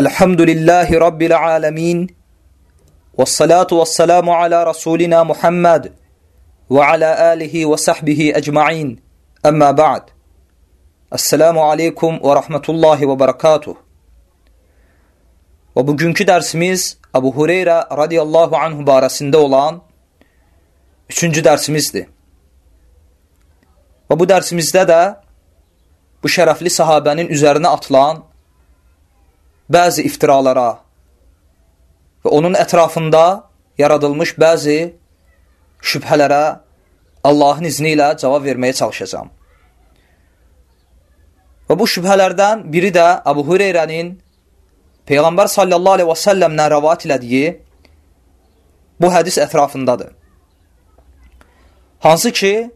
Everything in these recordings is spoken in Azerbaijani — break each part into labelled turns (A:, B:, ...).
A: الحمد لله رب العالمين والصلاة والسلام على رسولنا محمد وعلى آله وصحبه أجمعين. أما بعد. السلام عليكم ورحمة الله وبركاته. وبجنك درس ميز أبو هريرة رضي الله عنه بارسن دولان üçüncü dersimizdi. Ve bu dersimizde de bu şerefli sahabenin üzerine atılan bəzi iftiralara və onun ətrafında yaradılmış bəzi şübhələrə Allahın izni ilə cavab verməyə çalışacağam. Və bu şübhələrdən biri də Əbu Hüreyrənin Peyğəmbər sallallahu aleyhi və səlləmlə rəvat elədiyi bu hədis ətrafındadır. Hansı ki,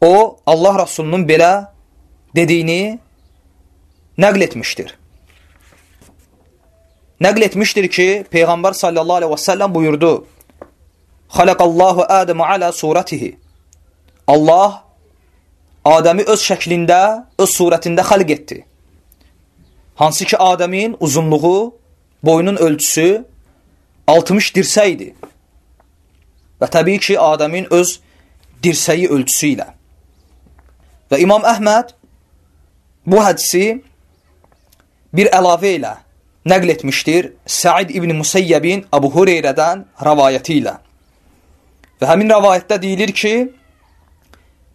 A: o, Allah Rasulunun belə dediyini nəql etmişdir. Nəql etmişdir ki, Peyğəmbər sallallahu aleyhi və səlləm buyurdu, Xaləqallahu Ədəmə alə surətihi. Allah Adəmi öz şəklində, öz surətində xalq etdi. Hansı ki, Adəmin uzunluğu, boyunun ölçüsü 60 dirsə idi. Və təbii ki, Adəmin öz dirsəyi ölçüsü ilə. Və İmam Əhməd bu hədisi bir əlavə ilə nəql etmişdir Səid ibn Musayyəbin Əbu Hureyrədən rəvayəti ilə. Və həmin rəvayətdə deyilir ki,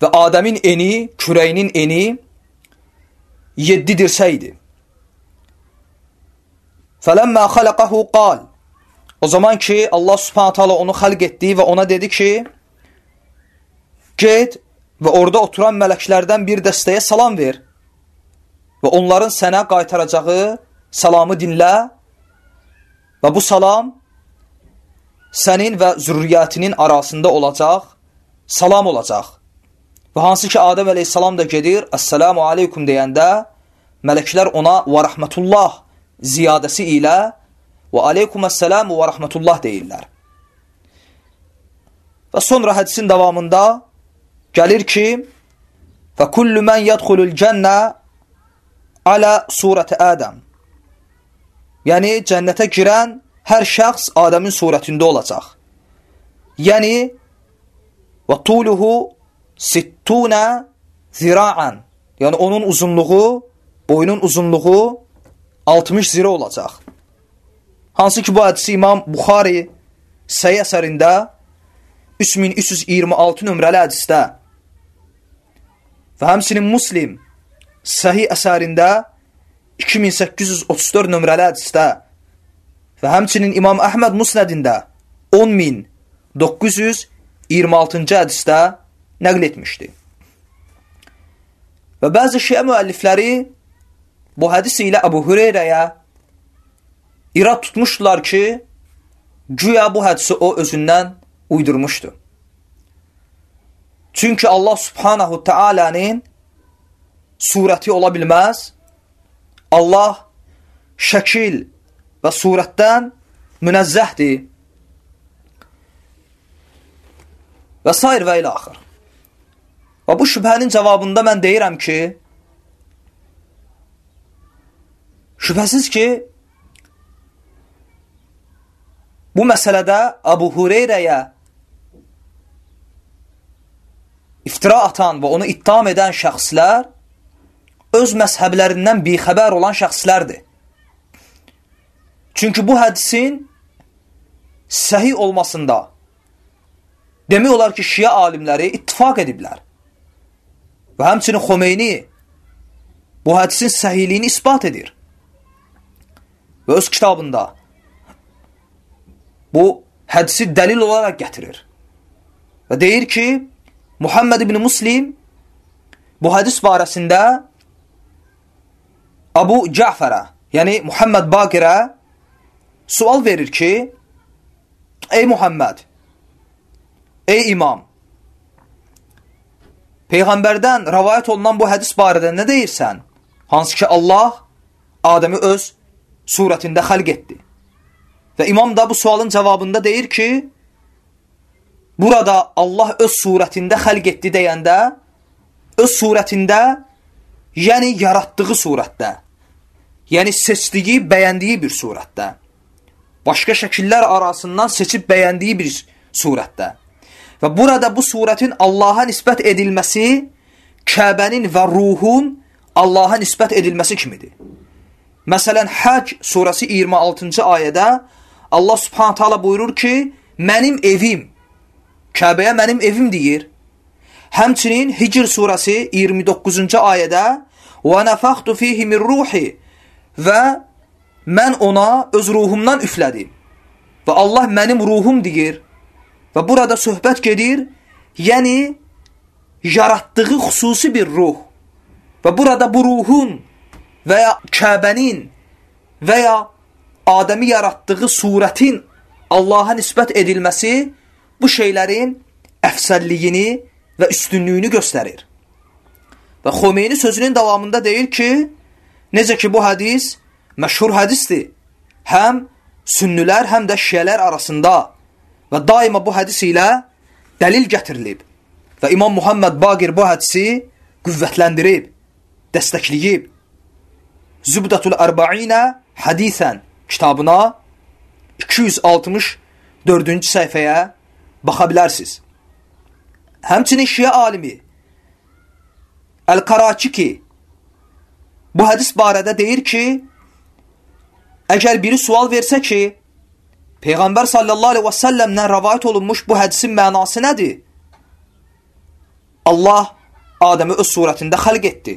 A: və Adəmin eni, kürəyinin eni 7 dirsə idi. Fələmmə xaləqəhu qal. O zaman ki, Allah subhanət hala onu xəlq etdi və ona dedi ki, get və orada oturan mələklərdən bir dəstəyə salam ver və onların sənə qaytaracağı salamı dinlə və bu salam sənin və zürriyyətinin arasında olacaq, salam olacaq. Və hansı ki, Adəm əleyhissalam da gedir, Əssəlamu aleykum deyəndə, mələklər ona və rəhmətullah ziyadəsi ilə və aleykuməssəlamu və rəhmətullah deyirlər. Və sonra hədisin davamında gəlir ki, və kullu mən yədxulul cənnə alə surəti Ədəm. Yəni, cənnətə girən hər şəxs Adəmin surətində olacaq. Yəni, və tuluhu sittunə zira'an. Yəni, onun uzunluğu, boyunun uzunluğu 60 zirə olacaq. Hansı ki, bu hədisi İmam Buxari səy əsərində 3326 nömrəli hədisdə və həmsinin Muslim səhi əsərində 2834 nömrəli hədisdə və həmçinin İmam Əhməd Musnədində 10926-cı hədisdə nəql etmişdir. Və bəzi şiə müəllifləri bu hədis ilə Əbu Hüreyrəyə irad tutmuşdular ki, güya bu hədisi o özündən uydurmuşdu. Çünki Allah subhanahu teala'nın surəti ola bilməz. Allah şəkil və surətdən münəzzəhdir. Və s. və ilə axır. Və bu şübhənin cavabında mən deyirəm ki, Şübhəsiz ki, bu məsələdə Abu Hureyrəyə iftira atan və onu ittiham edən şəxslər öz məzhəblərindən bixəbər olan şəxslərdir. Çünki bu hədisin səhi olmasında demək olar ki, şiə alimləri ittifak ediblər. Və həmçinin Xomeyni bu hədisin səhiliyini ispat edir və öz kitabında bu hədisi dəlil olaraq gətirir. Və deyir ki, Muhammed ibn Muslim bu hədis barəsində Abu Cəfərə, yəni Muhammed Baqirə sual verir ki, ey Muhammed, ey imam, Peyğəmbərdən rəvayət olunan bu hədis barədə nə deyirsən? Hansı ki, Allah Adəmi öz surətində xəlq etdi. Və imam da bu sualın cavabında deyir ki, burada Allah öz surətində xəlq etdi deyəndə, öz surətində, yəni yaratdığı surətdə, yəni seçdiyi, bəyəndiyi bir surətdə. Başqa şəkillər arasından seçib bəyəndiyi bir surətdə. Və burada bu surətin Allaha nisbət edilməsi Kəbənin və ruhun Allaha nisbət edilməsi kimidir. Məsələn, Həc surəsi 26-cı ayədə Allah subhanət hala buyurur ki, mənim evim, Kəbəyə mənim evim deyir. Həmçinin Hicr surəsi 29-cu ayədə və nəfəxtu fihi min ruhi və mən ona öz ruhumdan üflədim. Və Allah mənim ruhum deyir. Və burada söhbət gedir, yəni yaratdığı xüsusi bir ruh. Və burada bu ruhun və ya Kəbənin və ya Adəmi yaratdığı surətin Allaha nisbət edilməsi bu şeylərin əfsəlliyini və üstünlüyünü göstərir. Və Xomeyni sözünün davamında deyir ki, necə ki bu hədis məşhur hədisdir. Həm sünnülər, həm də şiyələr arasında və daima bu hədis ilə dəlil gətirilib. Və İmam Muhammed Baqir bu hədisi qüvvətləndirib, dəstəkləyib. Zübdatul Ərba'inə hadisən kitabına 264-cü səhifəyə baxa bilərsiniz. Həmçinin şiə alimi Əl-Karakiki bu hədis barədə deyir ki, əgər biri sual versə ki, Peyğəmbər sallallahu aleyhi və səlləmdən rəvayət olunmuş bu hədisin mənası nədir? Allah Adəmi öz surətində xəlq etdi.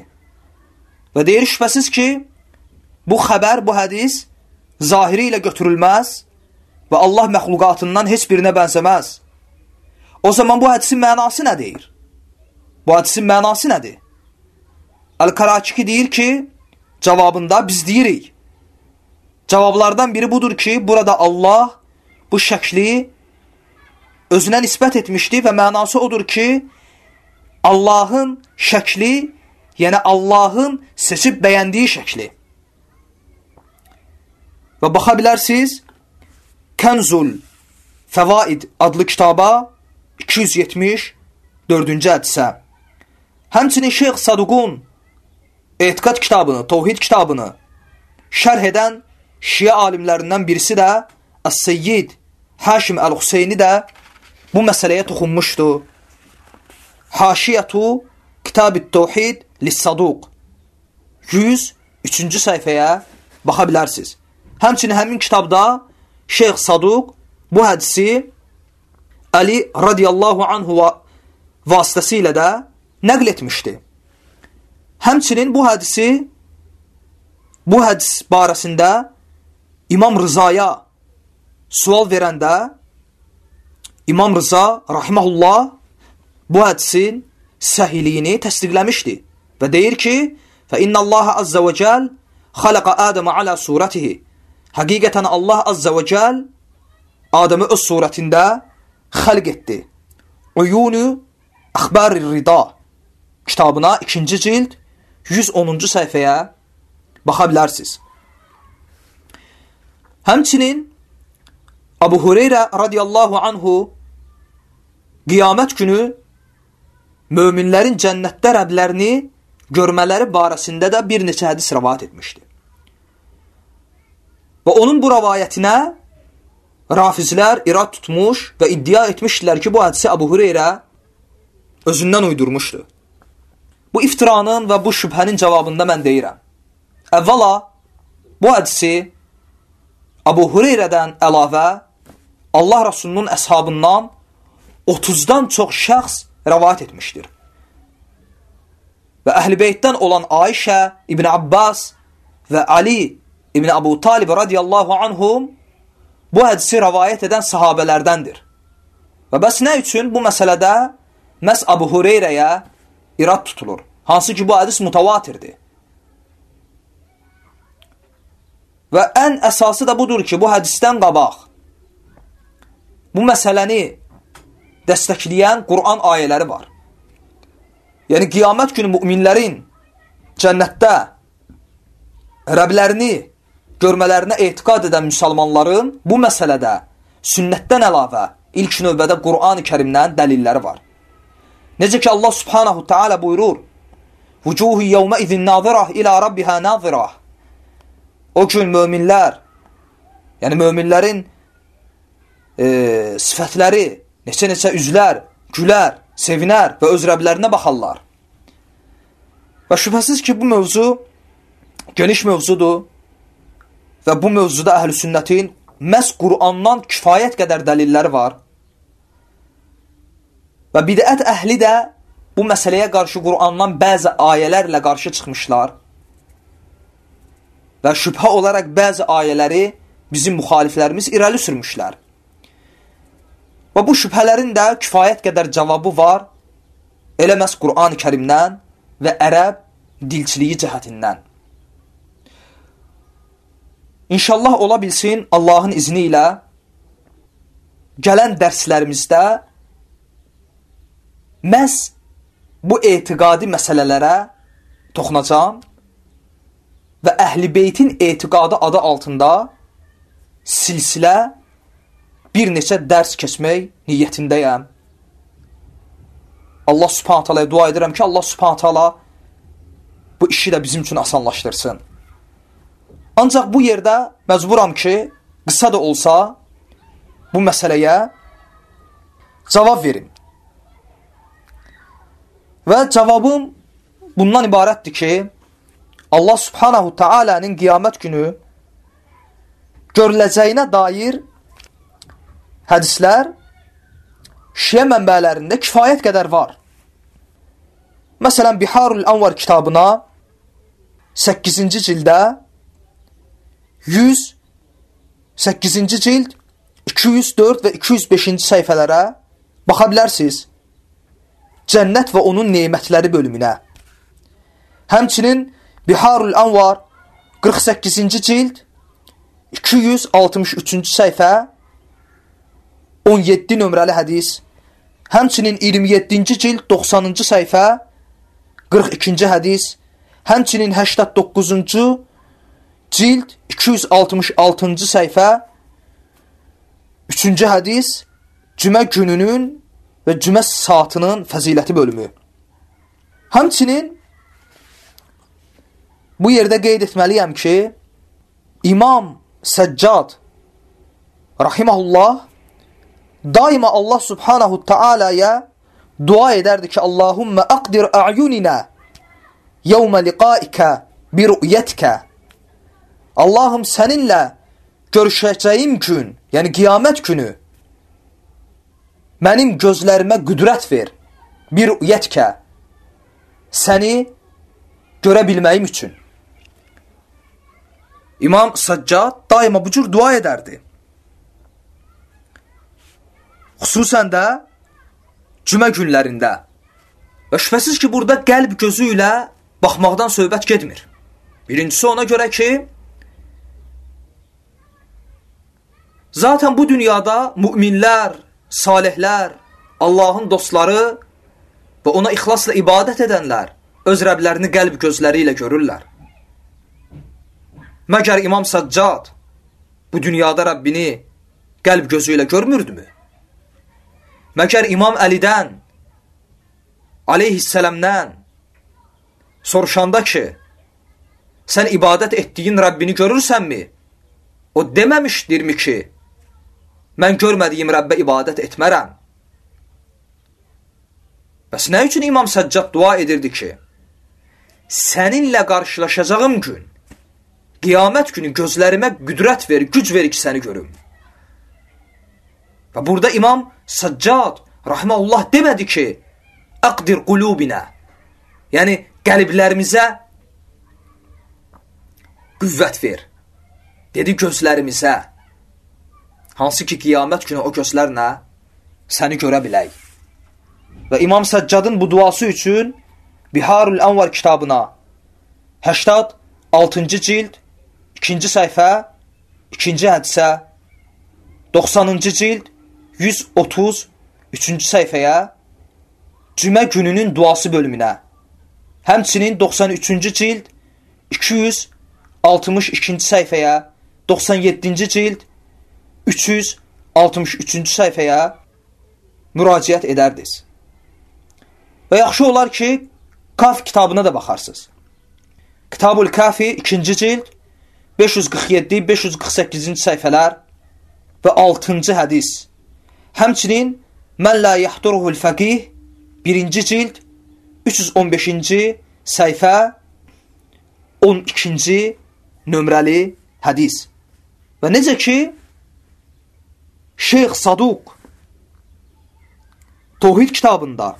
A: Və deyir şübhəsiz ki, bu xəbər, bu hədis zahiri ilə götürülməz və Allah məxluqatından heç birinə bənzəməz. O zaman bu hədisin mənası nə deyir? Bu hədisin mənası nədir? Əl-Karakiki deyir ki, cavabında biz deyirik. Cavablardan biri budur ki, burada Allah bu şəkli özünə nisbət etmişdi və mənası odur ki, Allahın şəkli, yəni Allahın seçib bəyəndiyi şəkli. Və baxa bilərsiniz, Kənzul Fəvaid adlı kitaba 274-cü hədisə. Həmçinin Şeyx Saduqun Etiqad kitabını, Tovhid kitabını şərh edən şiə alimlərindən birisi də Əs-Seyyid Haşim Əl-Hüseyni də bu məsələyə toxunmuşdu. Haşiyyətu Kitab-ı Tovhid Lis-Saduq 103-cü səhifəyə baxa bilərsiniz. Həmçinin həmin kitabda Şeyx Saduq bu hədisi Əli radiyallahu anhu vasitəsilə də nəql etmişdi. Həmçinin bu hədisi bu hədis barəsində İmam Rızaya sual verəndə İmam Rıza rahimehullah bu hədisin səhiliyini təsdiqləmişdi və deyir ki: "Fə innallaha azza və cəl xalaqa Adəmə alə surətihi." Həqiqətən Allah azza və cəl Adəmi öz surətində xəlq etdi. Uyunu Əxbar-ı Rida kitabına 2-ci cild 110-cu səhifəyə baxa bilərsiniz. Həmçinin Abu Hureyra radiyallahu anhu qiyamət günü möminlərin cənnətdə rəblərini görmələri barəsində də bir neçə hədis rəvayət etmişdi. Və onun bu rəvayətinə rafizlər irad tutmuş və iddia etmişdilər ki, bu hədisi Abu Hüreyrə özündən uydurmuşdu. Bu iftiranın və bu şübhənin cavabında mən deyirəm. Əvvəla, bu hədisi Abu Hüreyrədən əlavə Allah Rasulunun əshabından 30-dan çox şəxs rəvayət etmişdir. Və beytdən olan Ayşə, İbn Abbas və Ali İbn Abu Talib radiyallahu anhum bu hədisi rəvayət edən sahabələrdəndir. Və bəs nə üçün bu məsələdə məhz Abu Hureyrəyə irad tutulur? Hansı ki, bu hədis mutavatirdir. Və ən əsası da budur ki, bu hədisdən qabaq bu məsələni dəstəkləyən Quran ayələri var. Yəni, qiyamət günü müminlərin cənnətdə Rəblərini görmələrinə etiqad edən müsəlmanların bu məsələdə sünnətdən əlavə ilk növbədə Qur'an-ı Kərimdən dəlilləri var. Necə ki Allah Subhanahu Taala buyurur: "Vucuhu yawma izin nazirah ila rabbiha nazirah." o gün möminlər, yəni möminlərin e, sifətləri, neçə-neçə üzlər, gülər, sevinər və öz rəblərinə baxarlar. Və şübhəsiz ki, bu mövzu geniş mövzudur və bu mövzuda əhl-i sünnətin məhz Qurandan kifayət qədər dəlilləri var. Və bidət əhli də bu məsələyə qarşı Qurandan bəzi ayələrlə qarşı çıxmışlar. Və şübhə olaraq bəzi ayələri bizim müxaliflərimiz irəli sürmüşlər. Və bu şübhələrin də kifayət qədər cavabı var, elə məhz Quran-ı kərimdən və ərəb dilçiliyi cəhətindən. İnşallah ola bilsin Allahın izni ilə gələn dərslərimizdə məhz bu etiqadi məsələlərə toxunacam və Əhl-i Beytin etiqadı adı altında silsilə bir neçə dərs keçmək niyyətindəyəm. Allah subhanət halaya dua edirəm ki, Allah subhanət hala bu işi də bizim üçün asanlaşdırsın. Ancaq bu yerdə məcburam ki, qısa da olsa bu məsələyə cavab verim. Və cavabım bundan ibarətdir ki, Allah subhanahu ta'alənin qiyamət günü görüləcəyinə dair hədislər şiə mənbələrində kifayət qədər var. Məsələn, Biharul Anvar kitabına 8-ci cildə 108-ci cild 204 və 205-ci səhifələrə baxa bilərsiniz. Cənnət və onun neymətləri bölümünə. Həmçinin Biharul Anvar 48-ci cild 263-cü səhifə 17 nömrəli hədis. Həmçinin 27-ci cild 90-cı səhifə 42-ci hədis. Həmçinin 89-cu cild 266-cı səhifə 3-cü hədis cümə gününün və cümə saatının fəziləti bölümü. Həmçinin bu yerdə qeyd etməliyəm ki, İmam Səccad rahiməhullah daima Allah subhanahu ta'alaya dua edərdi ki, Allahümmə əqdir a'yuninə yevmə liqaikə bi rü'yətkə Allahım səninlə görüşəcəyim gün, yəni qiyamət günü mənim gözlərimə qüdrət ver, bir rü'yətkə səni görə bilməyim üçün. İmam Saccad daima bu cür dua edərdi. Xüsusən də cümə günlərində. Və şübhəsiz ki, burada qəlb gözü ilə baxmaqdan söhbət getmir. Birincisi ona görə ki, zaten bu dünyada müminlər, salihlər, Allahın dostları və ona ixlasla ibadət edənlər öz Rəblərini qəlb gözləri ilə görürlər. Məgər İmam Saccad bu dünyada Rəbbini qəlb gözü ilə görmürdümü? Məgər İmam Əlidən aleyhissələmdən soruşanda ki, sən ibadət etdiyin Rəbbini görürsənmi? O deməmişdirmi ki, mən görmədiyim Rəbbə ibadət etmərəm. Bəs nə üçün İmam Səccad dua edirdi ki, səninlə qarşılaşacağım gün, qiyamət günü gözlərimə qüdrət ver, güc ver ki, səni görüm. Və burada İmam Səccad rahmeullah demədi ki, əqdir qulubinə, yəni qəlblərimizə qüvvət ver. Dedi gözlərimizə, Hansı ki, qiyamət günü o gözlərlə səni görə bilək. Və İmam Səccadın bu duası üçün Biharul Anvar kitabına 86-cı cild 2-ci səhifə 2-ci hədisə 90-cı cild 133-cü səhifəyə Cümə gününün duası bölümünə həmçinin 93-cü cild 262-ci səhifəyə 97-ci cild 363-cü səhifəyə müraciət edərdiniz. Və yaxşı olar ki, Kaf kitabına da baxarsınız. Kitabul Kafi 2-ci cild 547, 548-ci səhifələr və 6-cı hədis. Həmçinin Mən la yahduruhul fəqih 1-ci cild 315-ci səhifə 12-ci nömrəli hədis. Və necə ki, Şeyx Saduq Tohid kitabında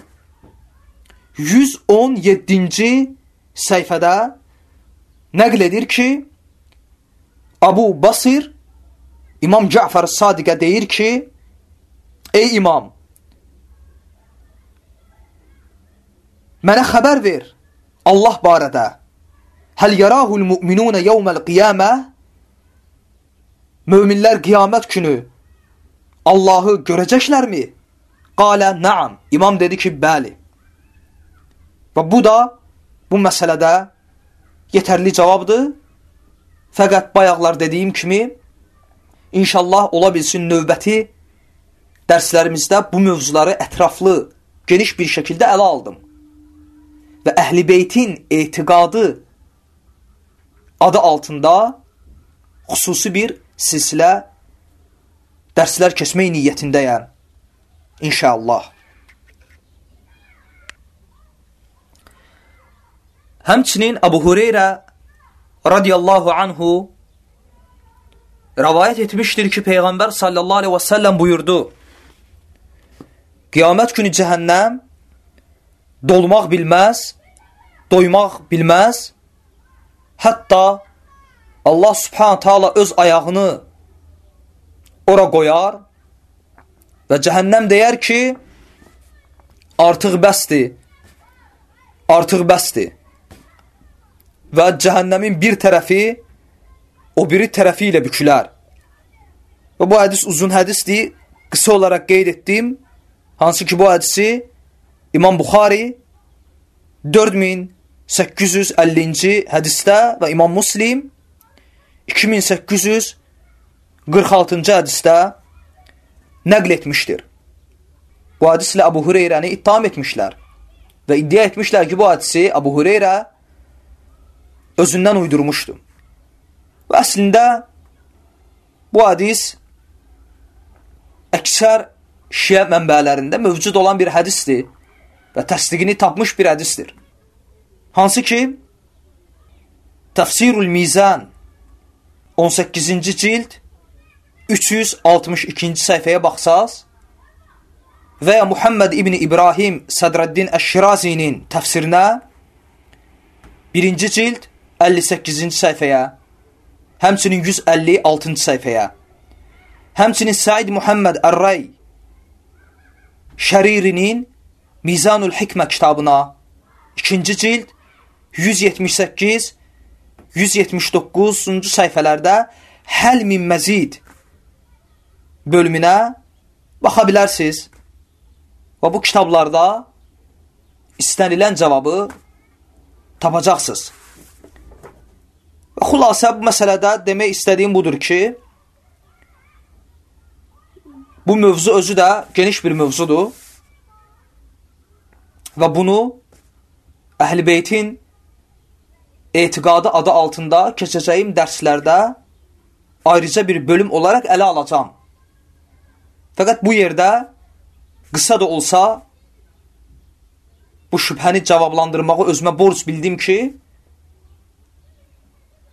A: 117-ci səhifədə nəql edir ki, Abu Basir İmam Cəfər Sadiqə deyir ki, Ey imam, mənə xəbər ver Allah barədə. Həl yarahul mu'minuna yawmal qiyamə Möminlər qiyamət günü Allahı görəcəklərmi? Qalə naam. İmam dedi ki, bəli. Və bu da bu məsələdə yetərli cavabdır. Fəqət bayaqlar dediyim kimi inşallah ola bilsin növbəti dərslərimizdə bu mövzuları ətraflı, geniş bir şəkildə ələ aldım və Əhl-i Beytin etiqadı adı altında xüsusi bir silsilə dərslər keçmək niyyətindəyəm. İnşallah. Həmçinin Abu Hureyra radiyallahu anhu rəvayət etmişdir ki, Peyğəmbər sallallahu aleyhi və səlləm buyurdu, Qiyamət günü cəhənnəm dolmaq bilməz, doymaq bilməz. Hətta Allah subhanahu taala öz ayağını ora qoyar və cəhənnəm deyər ki, artıq bəsdir, artıq bəsdir. Və cəhənnəmin bir tərəfi o biri tərəfi ilə bükülər. Və bu hədis uzun hədisdir, qısa olaraq qeyd etdim. Hansı ki bu hədisi İmam Buxari 4850-ci hədisdə və İmam Muslim 2846-cı hədisdə nəql etmişdir. Bu hədislə Abu Hureyrəni ittiham etmişlər və iddia etmişlər ki, bu hədisi Abu Hureyrə özündən uydurmuşdu. Və əslində bu hədis əksər şiə mənbələrində mövcud olan bir hədisdir və təsdiqini tapmış bir hədisdir. Hansı ki, Təfsirul Mizan 18-ci cild 362-ci səhifəyə baxsaz və ya Muhammed İbni İbrahim Sədrəddin Əşşirazinin təfsirinə 1-ci cild 58-ci səhifəyə, həmçinin 156-cı səhifəyə, həmçinin Said Muhammed Ərray Şəririnin Mizanul Hikmə kitabına 2-ci cild 178 179-cu səhifələrdə Həl min məzid bölümünə baxa bilərsiniz. Və bu kitablarda istənilən cavabı tapacaqsınız. Və xülasə bu məsələdə demək istədiyim budur ki, bu mövzu özü də geniş bir mövzudur. Və bunu Əhl-i Beytin etiqadı adı altında keçəcəyim dərslərdə ayrıca bir bölüm olaraq ələ alacam. Fəqət bu yerdə qısa da olsa bu şübhəni cavablandırmağı özümə borc bildim ki,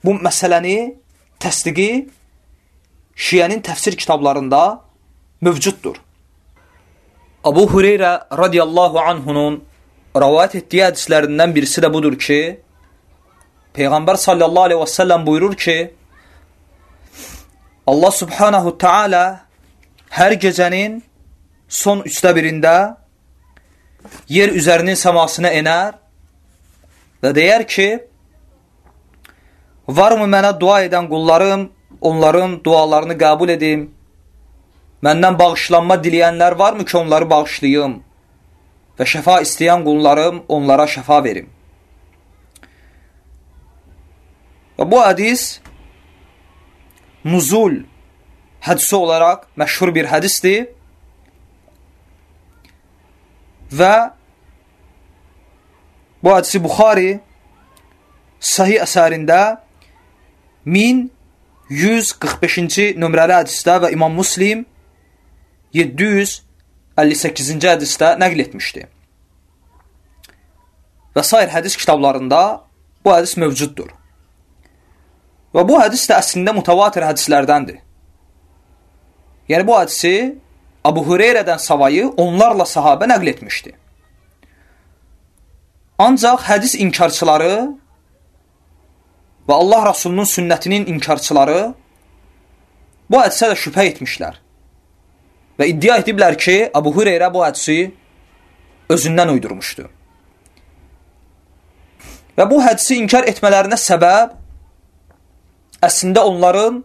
A: bu məsələni təsdiqi Şiyənin təfsir kitablarında mövcuddur. Abu Hureyra radiyallahu anhunun rəvayət etdiyi hədislərindən birisi də budur ki, Peyğəmbər sallallahu aleyhi və səlləm buyurur ki, Allah subhanahu ta'ala hər gecənin son üçdə birində yer üzərinin səmasına enər və deyər ki, varmı mənə dua edən qullarım, onların dualarını qəbul edim, məndən bağışlanma diləyənlər varmı ki, onları bağışlayım? və şəfa istəyən qullarım onlara şəfa verim. Və bu hədis nuzul hədisi olaraq məşhur bir hədisdir və bu hədisi Buxari sahih əsərində 1145-ci nömrəli hədisdə və İmam Muslim 758-ci hədisdə nəql etmişdi. Və sair hədis kitablarında bu hədis mövcuddur. Və bu hədis də əslində mutavatir hədislərdəndir. Yəni bu hədisi Abu Hüreyrədən savayı onlarla sahabə nəql etmişdi. Ancaq hədis inkarçıları və Allah Rasulunun sünnətinin inkarçıları bu hədisə də şübhə etmişlər. Və iddia ediblər ki, Abu Hüreyrə bu hədisi özündən uydurmuşdu. Və bu hədisi inkar etmələrinə səbəb əslində onların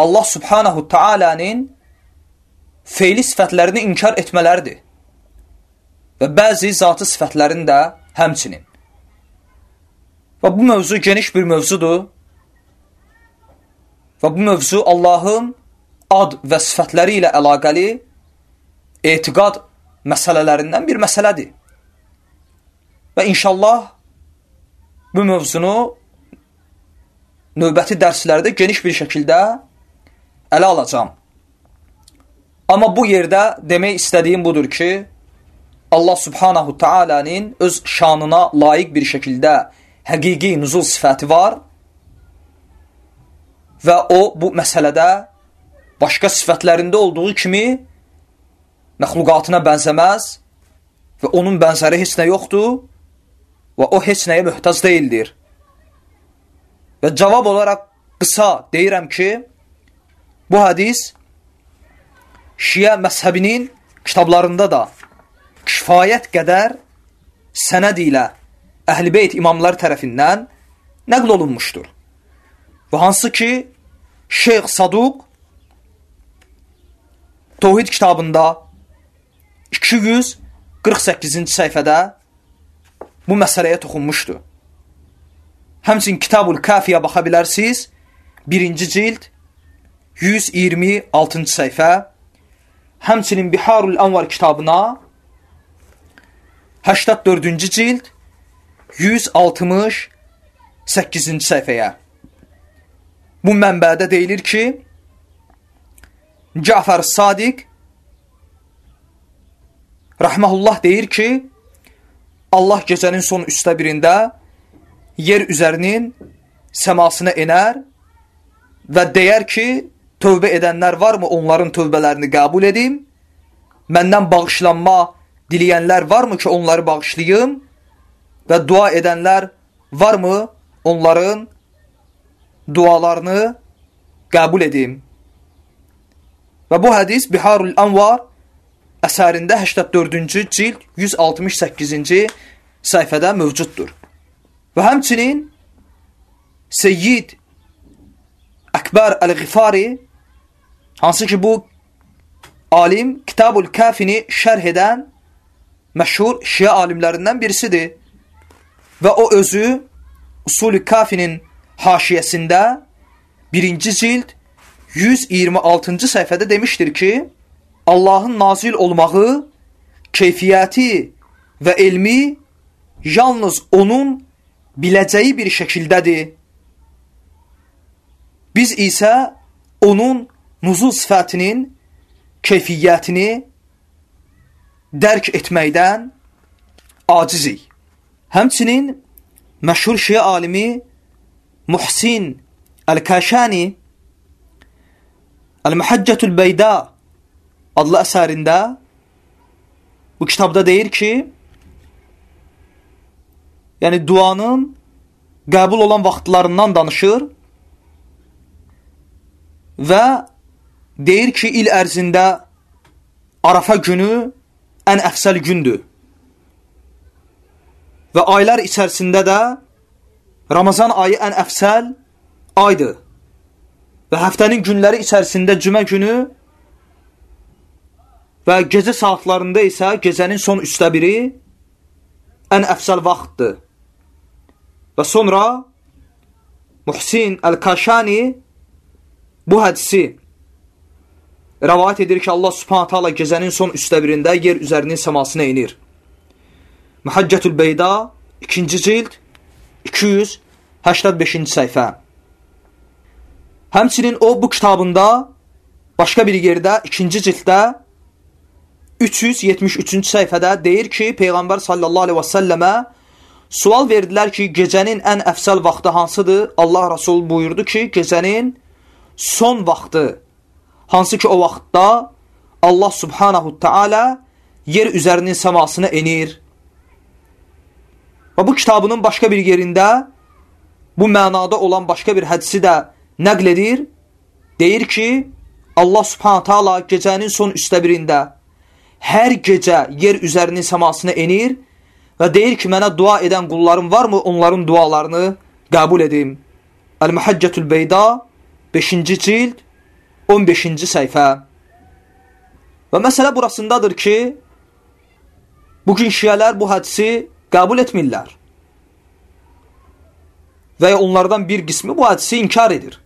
A: Allah Subhanahu Taala'nın feili sifətlərini inkar etmələridir. Və bəzi zatı sifətlərini də həmçinin. Və bu mövzu geniş bir mövzudur. Və bu mövzu Allahın ad və sifətləri ilə əlaqəli etiqad məsələlərindən bir məsələdir. Və inşallah bu mövzunu növbəti dərslərdə geniş bir şəkildə ələ alacam. Amma bu yerdə demək istədiyim budur ki, Allah subhanahu ta'alanın öz şanına layiq bir şəkildə həqiqi nuzul sifəti var və o bu məsələdə başqa sifətlərində olduğu kimi məxluqatına bənzəməz və onun bənzəri heç nə yoxdur və o heç nəyə möhtac deyildir. Və cavab olaraq qısa deyirəm ki, bu hədis Şiə məzhəbinin kitablarında da kifayət qədər sənəd ilə Əhl-i Beyt imamlar tərəfindən nəql olunmuşdur. Və hansı ki, Şeyx Saduq Tohid kitabında 248-ci səhifədə bu məsələyə toxunmuşdur. Həmçin Kitabul Kafiyə baxa bilərsiniz. Birinci cild 126-cı səhifə. Həmçinin Biharul Anvar kitabına 84-cü cild 168-ci səhifəyə. Bu mənbədə deyilir ki, Cəfər Sadiq Rəhməhullah deyir ki, Allah gecənin son üstə birində yer üzərinin səmasına enər və deyər ki, tövbə edənlər varmı onların tövbələrini qəbul edim? Məndən bağışlanma diləyənlər varmı ki, onları bağışlayım? Və dua edənlər varmı onların dualarını qəbul edim? Və bu hədis Biharul Anvar əsərində 84-cü cild 168-ci səhifədə mövcuddur. Və həmçinin Seyyid Əkbər Əl-Ğifari hansı ki bu alim Kitabul Kafini şərh edən məşhur şiə alimlərindən birisidir. Və o özü Usul-i Kafinin haşiyəsində birinci cild 126-cı səhifədə demişdir ki, Allahın nazil olmağı, keyfiyyəti və elmi yalnız onun biləcəyi bir şəkildədir. Biz isə onun nuzul sifətinin keyfiyyətini dərk etməkdən acizik. Həmçinin məşhur şiə alimi Muhsin Əl-Kəşəni Əl-Məhəccətül Beyda adlı əsərində bu kitabda deyir ki, yəni duanın qəbul olan vaxtlarından danışır və deyir ki, il ərzində Arafa günü ən əfsəl gündür. Və aylar içərisində də Ramazan ayı ən əfsəl aydır. Və həftənin günləri içərisində cümə günü və gecə saatlarında isə gecənin son üçdə biri ən əfsəl vaxtdır. Və sonra Muhsin Əl-Kaşani bu hədisi rəvayət edir ki, Allah subhanət hala gecənin son üstə birində yer üzərinin səmasına inir. Mühəccətül Beyda 2-ci cild 285-ci səhifə Həmçinin o bu kitabında başqa bir yerdə ikinci cilddə 373-cü səhifədə deyir ki, Peyğəmbər sallallahu aleyhi və səlləmə sual verdilər ki, gecənin ən əfsəl vaxtı hansıdır? Allah Rasul buyurdu ki, gecənin son vaxtı. Hansı ki, o vaxtda Allah subhanahu ta'ala yer üzərinin səmasına enir. Və bu kitabının başqa bir yerində bu mənada olan başqa bir hədisi də nəql edir. Deyir ki, Allah subhanahu ta'ala gecənin son üstə birində hər gecə yer üzərinin səmasına enir və deyir ki, mənə dua edən qullarım varmı? Onların dualarını qəbul edim. Əl-Məhəccətül Beyda 5-ci cild 15-ci səhifə. Və məsələ burasındadır ki, bugün şiyələr bu hədisi qəbul etmirlər. Və ya onlardan bir qismi bu hədisi inkar edir.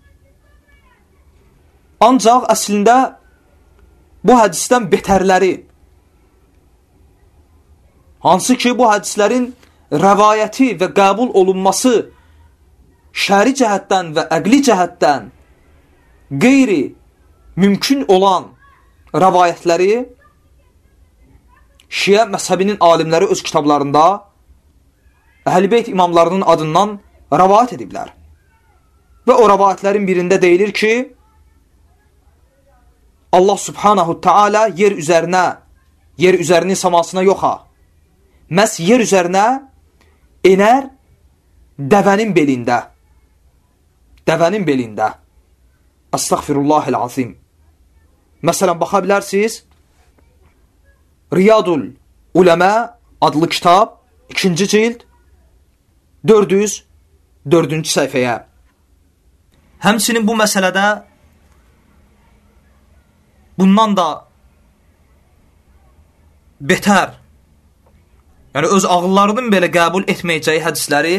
A: Ancaq əslində bu hədisdən betərləri Hansı ki, bu hədislərin rəvayəti və qəbul olunması şəri cəhətdən və əqli cəhətdən qeyri mümkün olan rəvayətləri Şiə məzhəbinin alimləri öz kitablarında Əhl-Beyt imamlarının adından rəvayət ediblər. Və o rəvayətlərin birində deyilir ki, Allah subhanahu ta'ala yer üzərinə, yer üzərinin samasına yoxa, məhz yer üzərinə enər dəvənin belində. Dəvənin belində. Əstəğfirullahil-azim. Məsələn, baxa bilərsiniz, Riyadul Uləmə adlı kitab, ikinci cild, 404-cü səhifəyə. Həmsinin bu məsələdə bundan da betər yəni öz ağıllarının belə qəbul etməyəcəyi hədisləri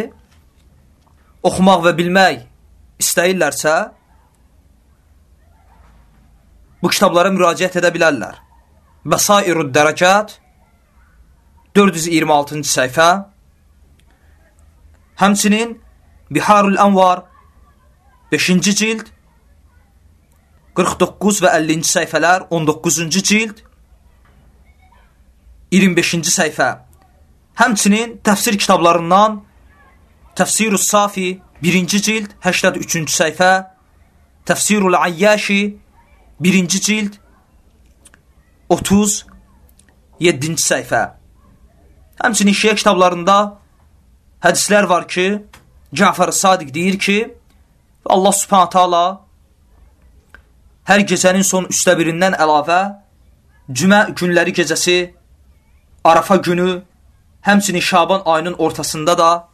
A: oxumaq və bilmək istəyirlərsə, bu kitablara müraciət edə bilərlər. Bəsairud Dərəkat 426-cı səhifə. Həmçinin Biharul Ənvar 5-ci cild 49 və 50-ci səhifələr 19-cu cild 25-ci səhifə. Həmçinin təfsir kitablarından Təfsirus Safi 1-ci cild 83-cü səhifə, Təfsirul Ayyaşi 1-ci cild 37-ci səhifə. Həmçinin şiə kitablarında hədislər var ki, Cəfər Sadiq deyir ki, Allah Subhanahu taala hər gecənin son üçdə birindən əlavə cümə günləri gecəsi, Arafa günü həmçinin Şaban ayının ortasında da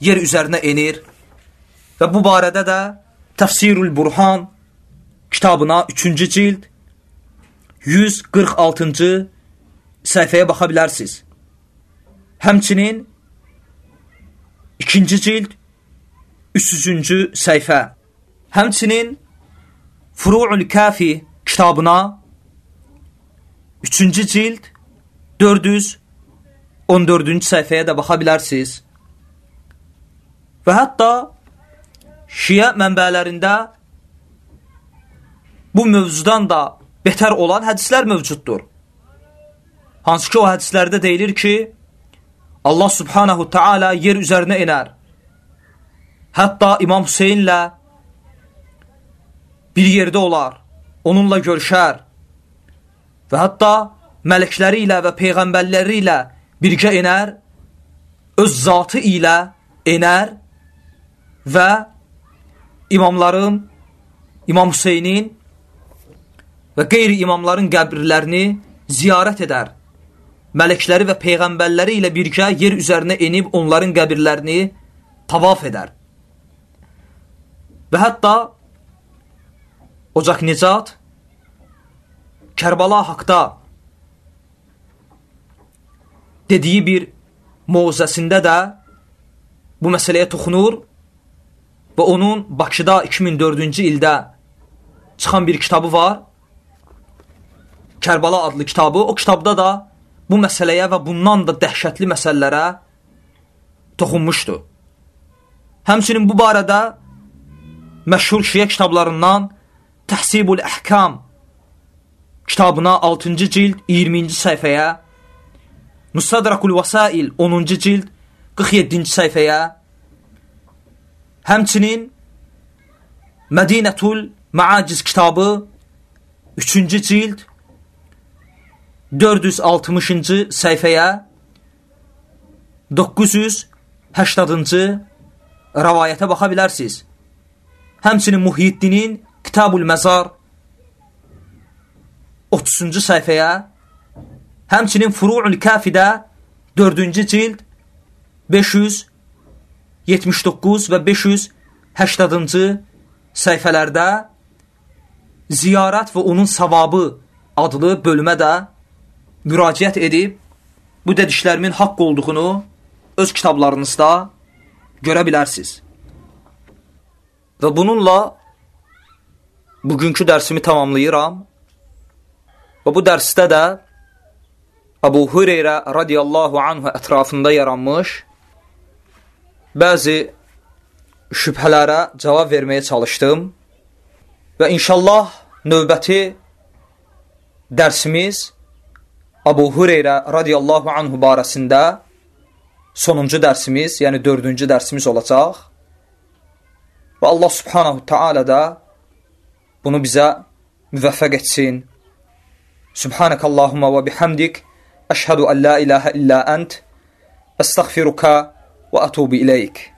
A: yer üzərinə enir və bu barədə də Təfsirul Burhan kitabına 3-cü cild 146-cı səhifəyə baxa bilərsiniz. Həmçinin 2-ci cild 300-cü səhifə. Həmçinin Furu'ul Kafi kitabına 3-cü cild 400 14-cü səhifəyə də baxa bilərsiniz. Və hətta şiə mənbələrində bu mövzudan da betər olan hədislər mövcuddur. Hansı ki, o hədislərdə deyilir ki, Allah subhanahu ta'ala yer üzərinə inər. Hətta İmam Hüseynlə bir yerdə olar, onunla görüşər və hətta mələkləri ilə və peyğəmbərləri ilə birgə enər, öz zatı ilə enər və imamların, İmam Hüseynin və qeyri imamların qəbirlərini ziyarət edər. Mələkləri və peyğəmbərləri ilə birgə yer üzərinə enib onların qəbirlərini tavaf edər. Və hətta Ocaq Nicat Kərbala haqda dediyi bir mozəsində də bu məsələyə toxunur və onun Bakıda 2004-cü ildə çıxan bir kitabı var. Kərbala adlı kitabı. O kitabda da bu məsələyə və bundan da dəhşətli məsələlərə toxunmuşdu. Həmçinin bu barədə məşhur şiə kitablarından Təhsibul Əhkam kitabına 6-cı cild 20-ci səhifəyə, Musadrakul Vasail 10-cu cild 47-ci səhifəyə, həmçinin Mədinətul Maaciz kitabı 3-cü cild 460-cı səhifəyə 980-cı rəvayətə baxa bilərsiniz. Həmçinin Muhyiddinin Kitabul Məzar 30-cu səhifəyə, həmçinin Furu'ul Kafidə 4-cü cild 579 və 580-cı səhifələrdə ziyarət və onun savabı adlı bölümə də müraciət edib bu dediklərimin haqq olduğunu öz kitablarınızda görə bilərsiniz. Və bununla bugünkü dərsimi tamamlayıram. Və bu dərsdə də Əbu Hüreyrə radiyallahu anhu ətrafında yaranmış bəzi şübhələrə cavab verməyə çalışdım. Və inşallah növbəti dərsimiz Abu Hüreyrə radiyallahu anhu barəsində sonuncu dərsimiz, yəni dördüncü dərsimiz olacaq. Və Allah subhanahu ta'ala da bunu bizə müvəffəq etsin. Subhanəkallahumma və bihamdik, əşhədu ən la iləhə illə ənt, əstəğfiruka və ətubu iləyik.